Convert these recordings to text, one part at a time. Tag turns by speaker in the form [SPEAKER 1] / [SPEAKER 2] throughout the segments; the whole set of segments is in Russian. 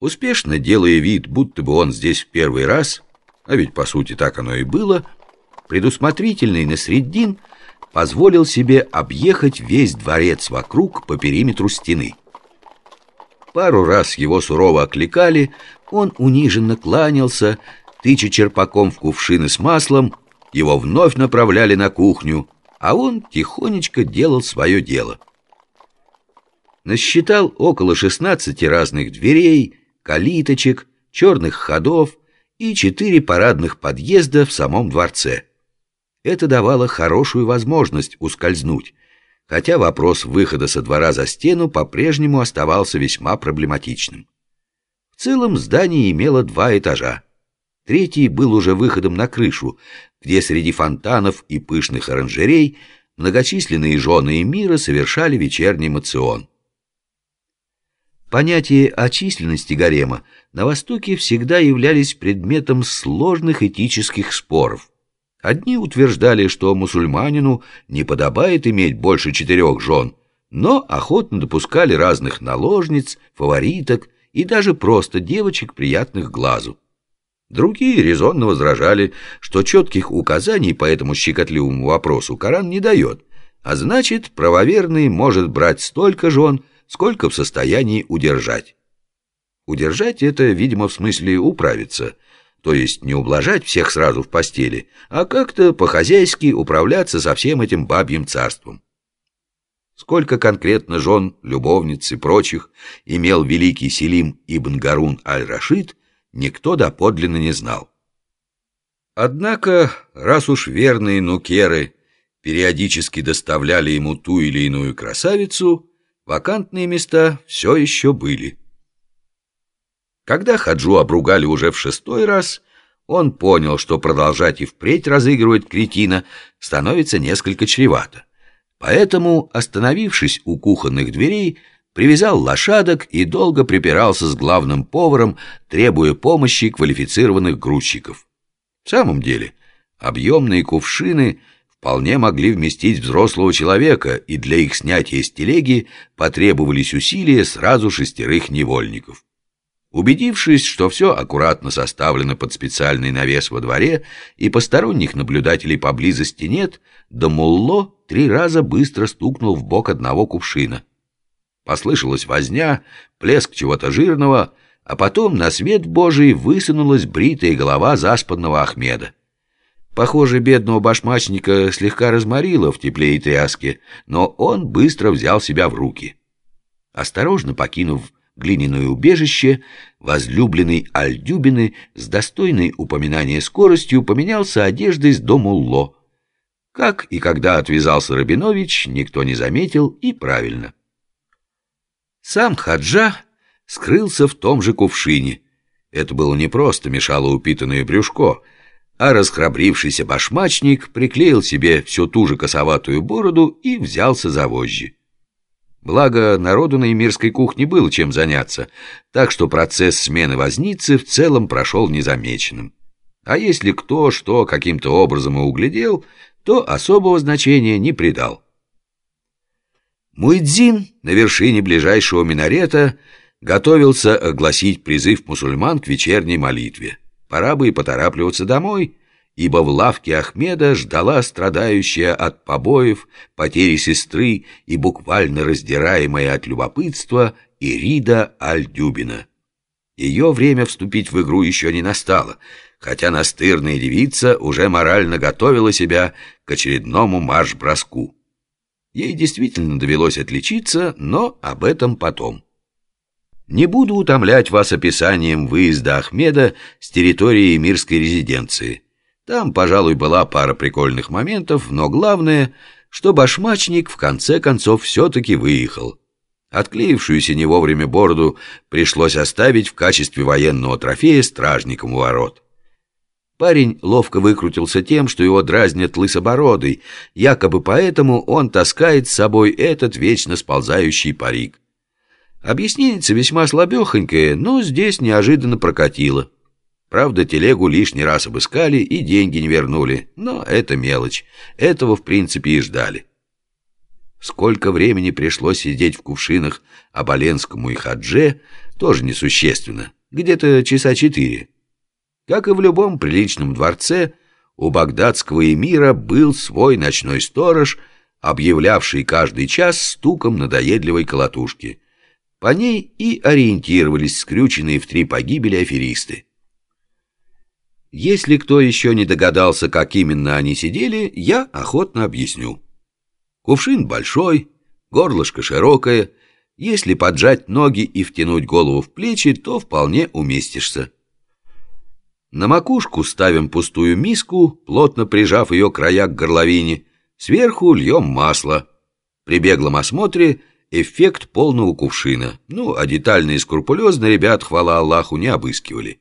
[SPEAKER 1] Успешно делая вид, будто бы он здесь в первый раз, а ведь по сути так оно и было, предусмотрительный Насреддин позволил себе объехать весь дворец вокруг по периметру стены. Пару раз его сурово окликали, он униженно кланялся, тыча черпаком в кувшины с маслом, его вновь направляли на кухню, а он тихонечко делал свое дело. Насчитал около 16 разных дверей, калиточек, черных ходов и четыре парадных подъезда в самом дворце. Это давало хорошую возможность ускользнуть, хотя вопрос выхода со двора за стену по-прежнему оставался весьма проблематичным. В целом здание имело два этажа. Третий был уже выходом на крышу, где среди фонтанов и пышных оранжерей многочисленные жены мира совершали вечерний мацион. Понятия о численности гарема на Востоке всегда являлись предметом сложных этических споров. Одни утверждали, что мусульманину не подобает иметь больше четырех жен, но охотно допускали разных наложниц, фавориток и даже просто девочек, приятных глазу. Другие резонно возражали, что четких указаний по этому щекотливому вопросу Коран не дает, а значит, правоверный может брать столько жен, сколько в состоянии удержать. Удержать это, видимо, в смысле управиться, то есть не ублажать всех сразу в постели, а как-то по-хозяйски управляться со всем этим бабьим царством. Сколько конкретно жен, любовниц и прочих имел великий Селим ибн Гарун аль-Рашид, никто доподлинно не знал. Однако, раз уж верные нукеры периодически доставляли ему ту или иную красавицу, Вакантные места все еще были. Когда Хаджу обругали уже в шестой раз, он понял, что продолжать и впредь разыгрывать кретина становится несколько чревато. Поэтому, остановившись у кухонных дверей, привязал лошадок и долго припирался с главным поваром, требуя помощи квалифицированных грузчиков. В самом деле, объемные кувшины – вполне могли вместить взрослого человека, и для их снятия с телеги потребовались усилия сразу шестерых невольников. Убедившись, что все аккуратно составлено под специальный навес во дворе и посторонних наблюдателей поблизости нет, Дамулло три раза быстро стукнул в бок одного кувшина. Послышалась возня, плеск чего-то жирного, а потом на свет Божий высунулась бритая голова заспанного Ахмеда. Похоже, бедного башмачника слегка разморило в тепле и тряске, но он быстро взял себя в руки. Осторожно покинув глиняное убежище, возлюбленный Альдюбины с достойной упоминания скоростью поменялся одеждой с дому Ло. Как и когда отвязался Рабинович, никто не заметил, и правильно. Сам Хаджа скрылся в том же кувшине. Это было непросто, мешало упитанное брюшко — а расхрабрившийся башмачник приклеил себе всю ту же косоватую бороду и взялся за вожжи. Благо, народу на эмирской кухне было чем заняться, так что процесс смены возницы в целом прошел незамеченным. А если кто что каким-то образом и углядел, то особого значения не придал. Муэдзин на вершине ближайшего минарета готовился огласить призыв мусульман к вечерней молитве. Пора бы и поторапливаться домой, ибо в лавке Ахмеда ждала страдающая от побоев, потери сестры и буквально раздираемая от любопытства Ирида Альдюбина. Ее время вступить в игру еще не настало, хотя настырная девица уже морально готовила себя к очередному марш-броску. Ей действительно довелось отличиться, но об этом потом. Не буду утомлять вас описанием выезда Ахмеда с территории мирской резиденции. Там, пожалуй, была пара прикольных моментов, но главное, что башмачник в конце концов все-таки выехал. Отклеившуюся не вовремя бороду пришлось оставить в качестве военного трофея стражникам у ворот. Парень ловко выкрутился тем, что его дразнят лысобородый, якобы поэтому он таскает с собой этот вечно сползающий парик. Объяснение весьма слабехонькое, но здесь неожиданно прокатило. Правда, телегу лишний раз обыскали и деньги не вернули, но это мелочь. Этого, в принципе, и ждали. Сколько времени пришлось сидеть в кувшинах Оболенскому и Хадже, тоже несущественно, где-то часа четыре. Как и в любом приличном дворце, у багдадского эмира был свой ночной сторож, объявлявший каждый час стуком надоедливой колотушки. По ней и ориентировались скрюченные в три погибели аферисты. Если кто еще не догадался, как именно они сидели, я охотно объясню. Кувшин большой, горлышко широкое. Если поджать ноги и втянуть голову в плечи, то вполне уместишься. На макушку ставим пустую миску, плотно прижав ее края к горловине. Сверху льем масло. При беглом осмотре эффект полного кувшина. Ну, а детально и скрупулезно ребят, хвала Аллаху, не обыскивали.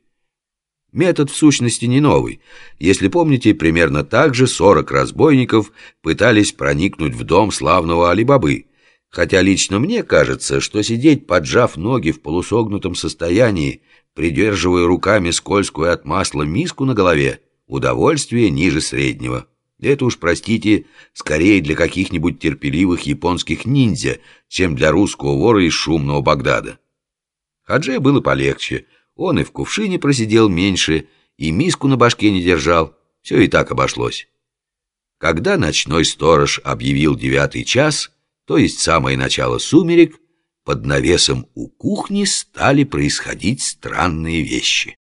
[SPEAKER 1] Метод в сущности не новый. Если помните, примерно так же 40 разбойников пытались проникнуть в дом славного Алибабы. Хотя лично мне кажется, что сидеть, поджав ноги в полусогнутом состоянии, придерживая руками скользкую от масла миску на голове, удовольствие ниже среднего. Это уж, простите, скорее для каких-нибудь терпеливых японских ниндзя, чем для русского вора из шумного Багдада. Хадже было полегче — он и в кувшине просидел меньше, и миску на башке не держал. Все и так обошлось. Когда ночной сторож объявил девятый час, то есть самое начало сумерек, под навесом у кухни стали происходить странные вещи.